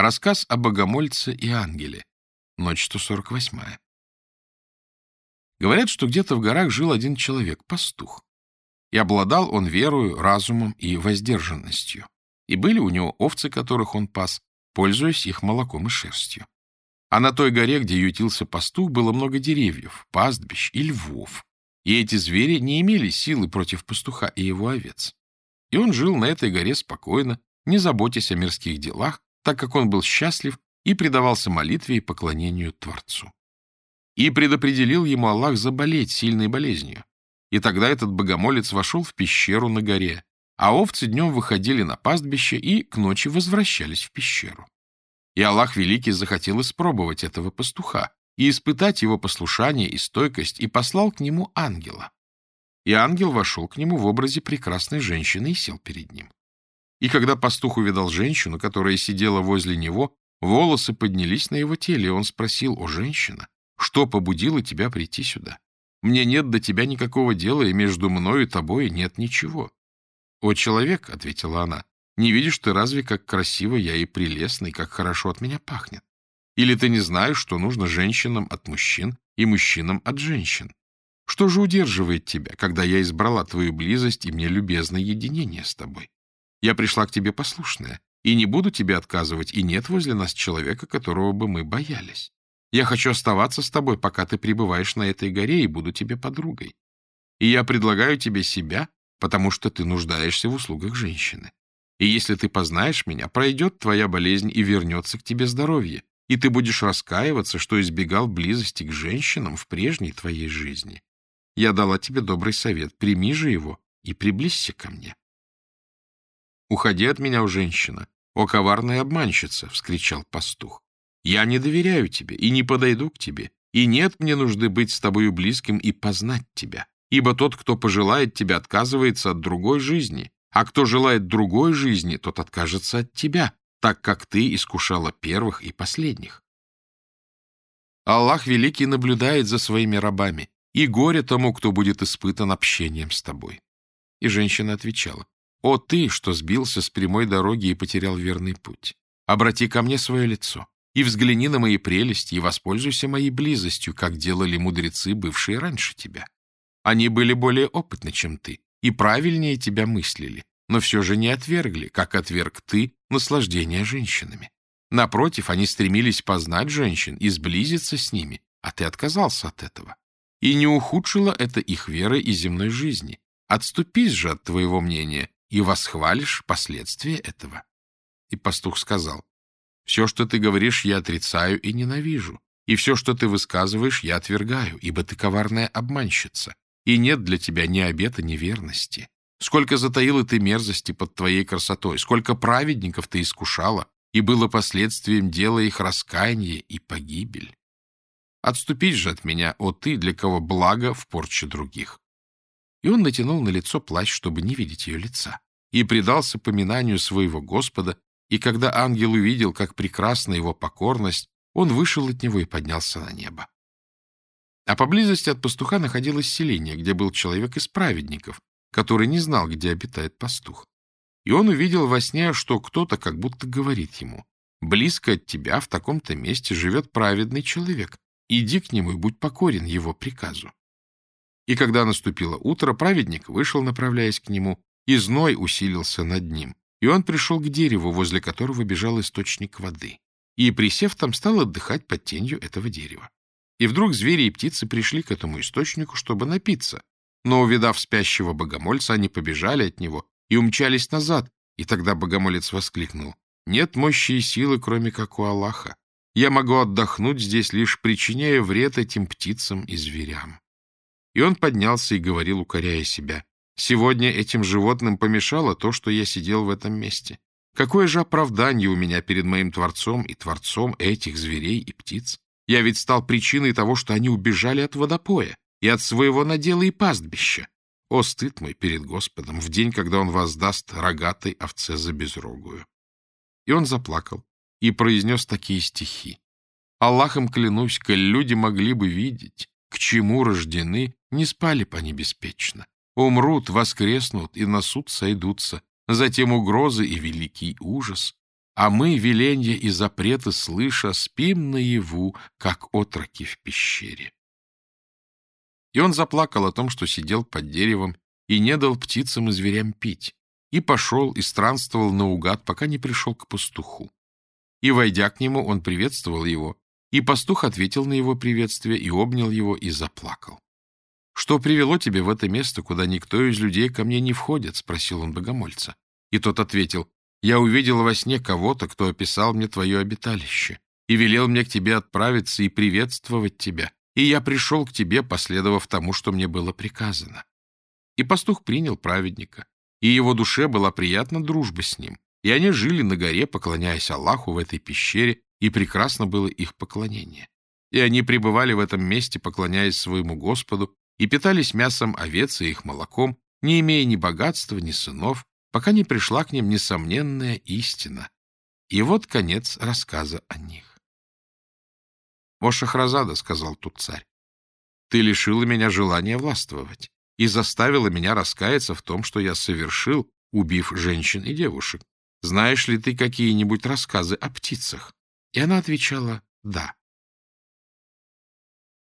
Рассказ о богомольце и ангеле. Ночь 148. Говорят, что где-то в горах жил один человек, пастух. И обладал он верою, разумом и воздержанностью. И были у него овцы, которых он пас, пользуясь их молоком и шерстью. А на той горе, где ютился пастух, было много деревьев, пастбищ и львов. И эти звери не имели силы против пастуха и его овец. И он жил на этой горе спокойно, не заботясь о мирских делах, так как он был счастлив и предавался молитве и поклонению Творцу. И предопределил ему Аллах заболеть сильной болезнью. И тогда этот богомолец вошел в пещеру на горе, а овцы днем выходили на пастбище и к ночи возвращались в пещеру. И Аллах Великий захотел испробовать этого пастуха и испытать его послушание и стойкость, и послал к нему ангела. И ангел вошел к нему в образе прекрасной женщины и сел перед ним. И когда пастух увидал женщину, которая сидела возле него, волосы поднялись на его теле, и он спросил, «О, женщина, что побудило тебя прийти сюда? Мне нет до тебя никакого дела, и между мной и тобой нет ничего». «О, человек», — ответила она, — «не видишь ты разве, как красиво я и прелестный, как хорошо от меня пахнет? Или ты не знаешь, что нужно женщинам от мужчин и мужчинам от женщин? Что же удерживает тебя, когда я избрала твою близость и мне любезное единение с тобой?» Я пришла к тебе послушная, и не буду тебе отказывать, и нет возле нас человека, которого бы мы боялись. Я хочу оставаться с тобой, пока ты пребываешь на этой горе, и буду тебе подругой. И я предлагаю тебе себя, потому что ты нуждаешься в услугах женщины. И если ты познаешь меня, пройдет твоя болезнь и вернется к тебе здоровье, и ты будешь раскаиваться, что избегал близости к женщинам в прежней твоей жизни. Я дала тебе добрый совет, прими же его и приблизься ко мне. «Уходи от меня, женщина! О, коварная обманщица!» — вскричал пастух. «Я не доверяю тебе и не подойду к тебе, и нет мне нужды быть с тобою близким и познать тебя, ибо тот, кто пожелает тебя, отказывается от другой жизни, а кто желает другой жизни, тот откажется от тебя, так как ты искушала первых и последних. Аллах Великий наблюдает за своими рабами, и горе тому, кто будет испытан общением с тобой. И женщина отвечала, «О ты, что сбился с прямой дороги и потерял верный путь! Обрати ко мне свое лицо, и взгляни на мои прелести, и воспользуйся моей близостью, как делали мудрецы, бывшие раньше тебя. Они были более опытны, чем ты, и правильнее тебя мыслили, но все же не отвергли, как отверг ты, наслаждение женщинами. Напротив, они стремились познать женщин и сблизиться с ними, а ты отказался от этого. И не ухудшило это их веры и земной жизни. Отступись же от твоего мнения и восхвалишь последствия этого. И пастух сказал, «Все, что ты говоришь, я отрицаю и ненавижу, и все, что ты высказываешь, я отвергаю, ибо ты коварная обманщица, и нет для тебя ни обета, ни верности. Сколько затаила ты мерзости под твоей красотой, сколько праведников ты искушала, и было последствием дела их раскаяния и погибель. Отступись же от меня, о ты, для кого благо в порче других и он натянул на лицо плащ, чтобы не видеть ее лица, и предался поминанию своего Господа, и когда ангел увидел, как прекрасна его покорность, он вышел от него и поднялся на небо. А поблизости от пастуха находилось селение, где был человек из праведников, который не знал, где обитает пастух. И он увидел во сне, что кто-то как будто говорит ему, «Близко от тебя в таком-то месте живет праведный человек. Иди к нему и будь покорен его приказу». И когда наступило утро, праведник вышел, направляясь к нему, и зной усилился над ним. И он пришел к дереву, возле которого бежал источник воды. И, присев там, стал отдыхать под тенью этого дерева. И вдруг звери и птицы пришли к этому источнику, чтобы напиться. Но, увидав спящего богомольца, они побежали от него и умчались назад. И тогда богомолец воскликнул. «Нет мощи и силы, кроме как у Аллаха. Я могу отдохнуть здесь, лишь причиняя вред этим птицам и зверям». И он поднялся и говорил, укоряя себя. «Сегодня этим животным помешало то, что я сидел в этом месте. Какое же оправдание у меня перед моим Творцом и Творцом этих зверей и птиц? Я ведь стал причиной того, что они убежали от водопоя и от своего надела и пастбища. О, стыд мой перед Господом в день, когда Он воздаст рогатой овце за безрогую!» И он заплакал и произнес такие стихи. «Аллахом клянусь, коль люди могли бы видеть, к чему рождены, не спали бы они беспечно. Умрут, воскреснут и на суд сойдутся, затем угрозы и великий ужас. а мы, веленья и запреты слыша, спим наяву, как отроки в пещере. И он заплакал о том, что сидел под деревом и не дал птицам и зверям пить, и пошел и странствовал наугад, пока не пришел к пастуху. И, войдя к нему, он приветствовал его, и пастух ответил на его приветствие и обнял его и заплакал. «Что привело тебя в это место, куда никто из людей ко мне не входит?» — спросил он богомольца. И тот ответил, «Я увидел во сне кого-то, кто описал мне твое обиталище, и велел мне к тебе отправиться и приветствовать тебя, и я пришел к тебе, последовав тому, что мне было приказано». И пастух принял праведника, и его душе была приятна дружба с ним, и они жили на горе, поклоняясь Аллаху в этой пещере, и прекрасно было их поклонение. И они пребывали в этом месте, поклоняясь своему Господу, и питались мясом овец и их молоком, не имея ни богатства, ни сынов, пока не пришла к ним несомненная истина. И вот конец рассказа о них. «О, Шахразада», — сказал тут царь, — «ты лишила меня желания властвовать и заставила меня раскаяться в том, что я совершил, убив женщин и девушек. Знаешь ли ты какие-нибудь рассказы о птицах?» И она отвечала «да».